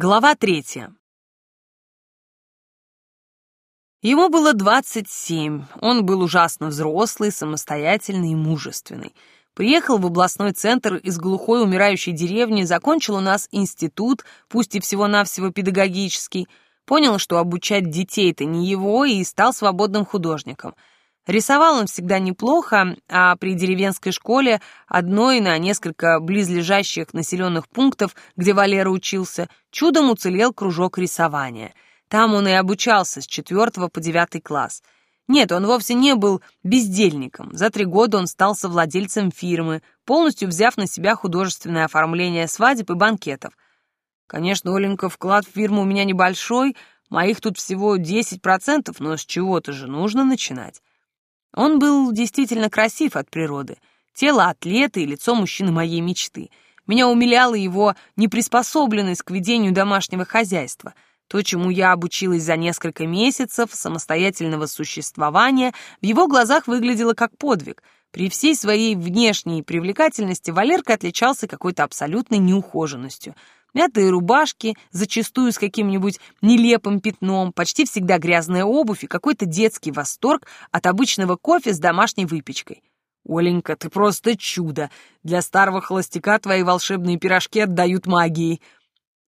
Глава третья. Ему было двадцать семь. Он был ужасно взрослый, самостоятельный и мужественный. Приехал в областной центр из глухой умирающей деревни, закончил у нас институт, пусть и всего-навсего педагогический, понял, что обучать детей-то не его, и стал свободным художником. Рисовал он всегда неплохо, а при деревенской школе, одной на несколько близлежащих населенных пунктов, где Валера учился, чудом уцелел кружок рисования. Там он и обучался с четвертого по девятый класс — нет, он вовсе не был бездельником. За три года он стал совладельцем фирмы, полностью взяв на себя художественное оформление свадеб и банкетов. Конечно, Оленька, вклад в фирму у меня небольшой, моих тут всего 10%, но с чего-то же нужно начинать. Он был действительно красив от природы. Тело атлета и лицо мужчины моей мечты. Меня умиляла его неприспособленность к ведению домашнего хозяйства — то, чему я обучилась за несколько месяцев самостоятельного существования, в его глазах выглядело как подвиг. При всей своей внешней привлекательности Валерка отличался какой-то абсолютной неухоженностью. Мятые рубашки, зачастую с каким-нибудь нелепым пятном, почти всегда грязная обувь и какой-то детский восторг от обычного кофе с домашней выпечкой. «Оленька, ты просто чудо! Для старого холостяка твои волшебные пирожки отдают магией!»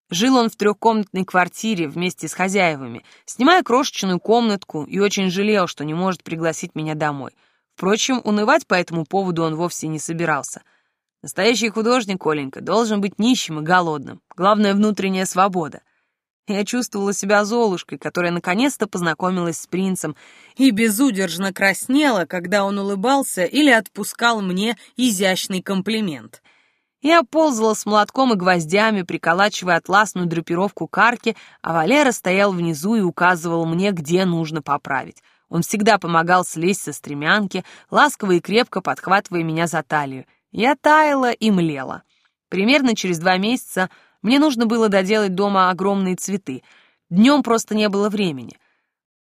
Жил он в трехкомнатной квартире вместе с хозяевами, снимая крошечную комнатку, и очень жалел, что не может пригласить меня домой. Впрочем, унывать по этому поводу он вовсе не собирался. Настоящий художник, Оленька, должен быть нищим и голодным. Главное — внутренняя свобода. Я чувствовала себя Золушкой, которая наконец-то познакомилась с принцем, и безудержно краснела, когда он улыбался или отпускал мне изящный комплимент. Я ползала с молотком и гвоздями, приколачивая атласную драпировку к арке, а Валера стоял внизу и указывал мне, где нужно поправить. Он всегда помогал слезть со стремянки, ласково и крепко подхватывая меня за талию. Я таяла и млела. Примерно через два месяца мне нужно было доделать дома огромные цветы. Днем просто не было времени.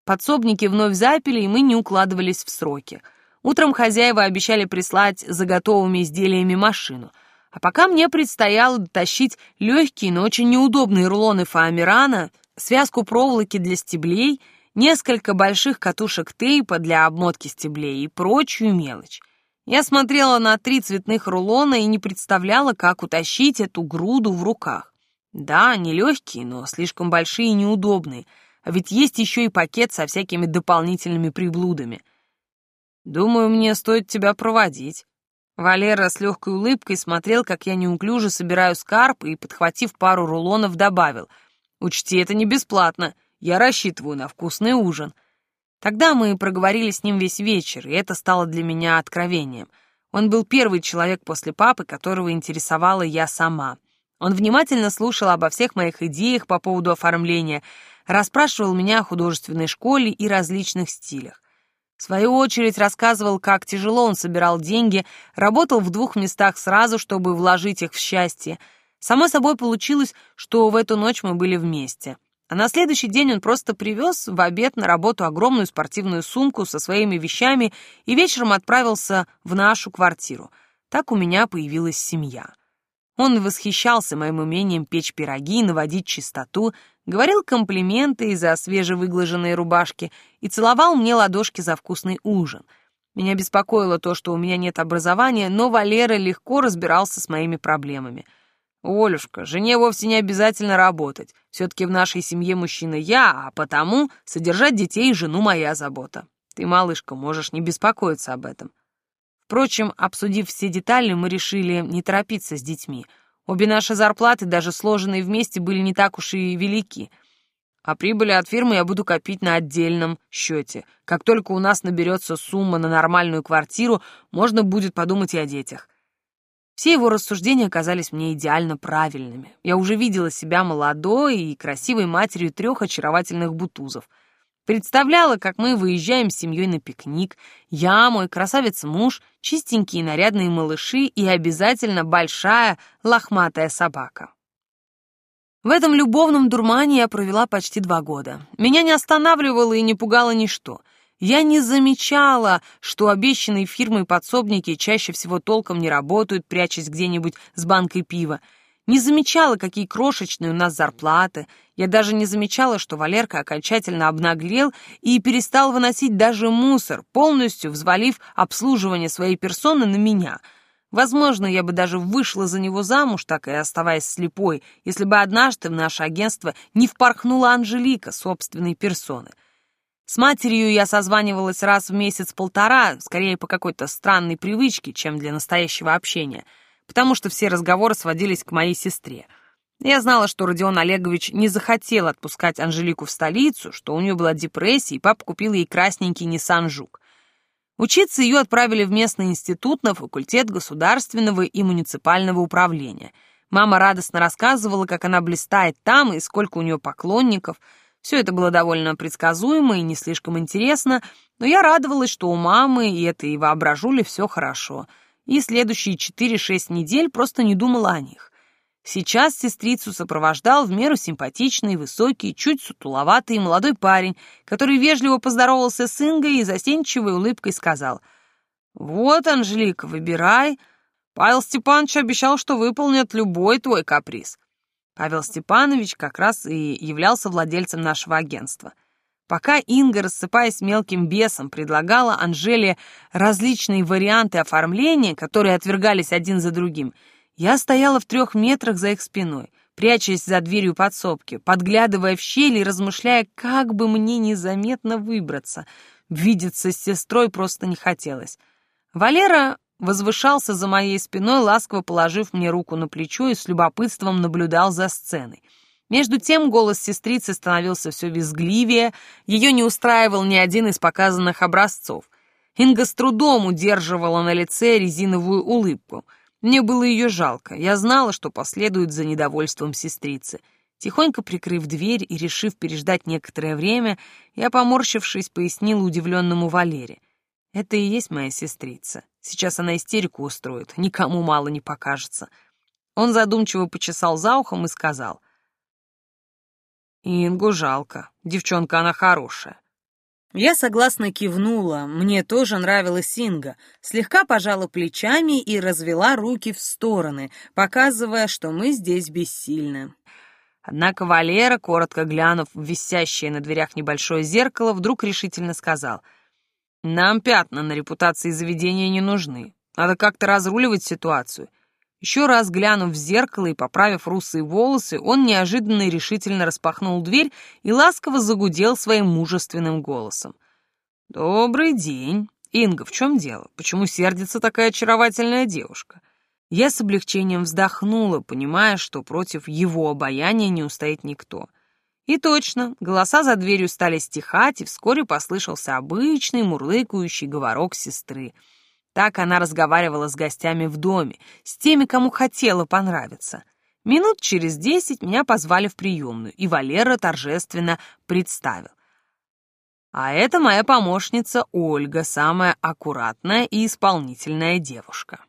Подсобники вновь запили, и мы не укладывались в сроки. Утром хозяева обещали прислать за готовыми изделиями машину — а пока мне предстояло дотащить легкие, но очень неудобные рулоны фоамирана, связку проволоки для стеблей, несколько больших катушек тейпа для обмотки стеблей и прочую мелочь. Я смотрела на три цветных рулона и не представляла, как утащить эту груду в руках. Да, они легкие, но слишком большие и неудобные, а ведь есть еще и пакет со всякими дополнительными приблудами. Думаю, мне стоит тебя проводить. Валера с легкой улыбкой смотрел, как я неуклюже собираю скарб и, подхватив пару рулонов, добавил. «Учти, это не бесплатно. Я рассчитываю на вкусный ужин». Тогда мы проговорили с ним весь вечер, и это стало для меня откровением. Он был первый человек после папы, которого интересовала я сама. Он внимательно слушал обо всех моих идеях по поводу оформления, расспрашивал меня о художественной школе и различных стилях. В свою очередь рассказывал, как тяжело он собирал деньги, работал в двух местах сразу, чтобы вложить их в счастье. Само собой получилось, что в эту ночь мы были вместе. А на следующий день он просто привез в обед на работу огромную спортивную сумку со своими вещами и вечером отправился в нашу квартиру. Так у меня появилась семья. Он восхищался моим умением печь пироги, наводить чистоту, говорил комплименты из-за свежевыглаженной рубашки и целовал мне ладошки за вкусный ужин. Меня беспокоило то, что у меня нет образования, но Валера легко разбирался с моими проблемами. «Олюшка, жене вовсе не обязательно работать. Все-таки в нашей семье мужчина я, а потому содержать детей и жену моя забота. Ты, малышка, можешь не беспокоиться об этом. Впрочем, обсудив все детали, мы решили не торопиться с детьми. Обе наши зарплаты, даже сложенные вместе, были не так уж и велики. А прибыли от фирмы я буду копить на отдельном счете. Как только у нас наберется сумма на нормальную квартиру, можно будет подумать и о детях. Все его рассуждения оказались мне идеально правильными. Я уже видела себя молодой и красивой матерью трех очаровательных бутузов — Представляла, как мы выезжаем с семьей на пикник, я, мой красавец-муж, чистенькие нарядные малыши и обязательно большая лохматая собака. В этом любовном дурмане я провела почти два года. Меня не останавливало и не пугало ничто. Я не замечала, что обещанные фирмой подсобники чаще всего толком не работают, прячась где-нибудь с банкой пива. Не замечала, какие крошечные у нас зарплаты. Я даже не замечала, что Валерка окончательно обнаглел и перестал выносить даже мусор, полностью взвалив обслуживание своей персоны на меня. Возможно, я бы даже вышла за него замуж, так и оставаясь слепой, если бы однажды в наше агентство не впорхнула Анжелика собственной персоны. С матерью я созванивалась раз в месяц-полтора, скорее по какой-то странной привычке, чем для настоящего общения, потому что все разговоры сводились к моей сестре. Я знала, что Родион Олегович не захотел отпускать Анжелику в столицу, что у нее была депрессия, и папа купил ей красненький Nissan Жук. Учиться ее отправили в местный институт на факультет государственного и муниципального управления. Мама радостно рассказывала, как она блистает там и сколько у нее поклонников — все это было довольно предсказуемо и не слишком интересно, но я радовалась, что у мамы и этой воображули все хорошо, и следующие 4-6 недель просто не думала о них. Сейчас сестрицу сопровождал в меру симпатичный, высокий, чуть сутуловатый молодой парень, который вежливо поздоровался с Ингой и застенчивой улыбкой сказал «Вот, Анжелика, выбирай. Павел Степанович обещал, что выполнит любой твой каприз. Павел Степанович как раз и являлся владельцем нашего агентства. Пока Инга, рассыпаясь мелким бесом, предлагала Анжеле различные варианты оформления, которые отвергались один за другим, я стояла в трех метрах за их спиной, прячась за дверью подсобки, подглядывая в щель и размышляя, как бы мне незаметно выбраться. Видеться с сестрой просто не хотелось. Валера возвышался за моей спиной, ласково положив мне руку на плечо и с любопытством наблюдал за сценой. Между тем голос сестрицы становился все визгливее, ее не устраивал ни один из показанных образцов. Инга с трудом удерживала на лице резиновую улыбку. Мне было ее жалко, я знала, что последует за недовольством сестрицы. Тихонько прикрыв дверь и решив переждать некоторое время, я, поморщившись, пояснила удивленному Валере. «Это и есть моя сестрица. Сейчас она истерику устроит, никому мало не покажется. Он задумчиво почесал за ухом и сказал. «Ингу жалко, девчонка она хорошая». Я согласно кивнула, мне тоже нравилась Инга, слегка пожала плечами и развела руки в стороны, показывая, что мы здесь бессильны. Однако Валера, коротко глянув в висящее на дверях небольшое зеркало, вдруг решительно сказал — нам пятна на репутации заведения не нужны. Надо как-то разруливать ситуацию. Еще раз глянув в зеркало и поправив русые волосы, он неожиданно и решительно распахнул дверь и ласково загудел своим мужественным голосом. «Добрый день. Инга, в чем дело? Почему сердится такая очаровательная девушка?» Я с облегчением вздохнула, понимая, что против его обаяния не устоит никто — и точно, голоса за дверью стали стихать, и вскоре послышался обычный мурлыкающий говорок сестры. Так она разговаривала с гостями в доме, с теми, кому хотела понравиться. Минут через десять меня позвали в приемную, и Валера торжественно представил. А это моя помощница Ольга, самая аккуратная и исполнительная девушка.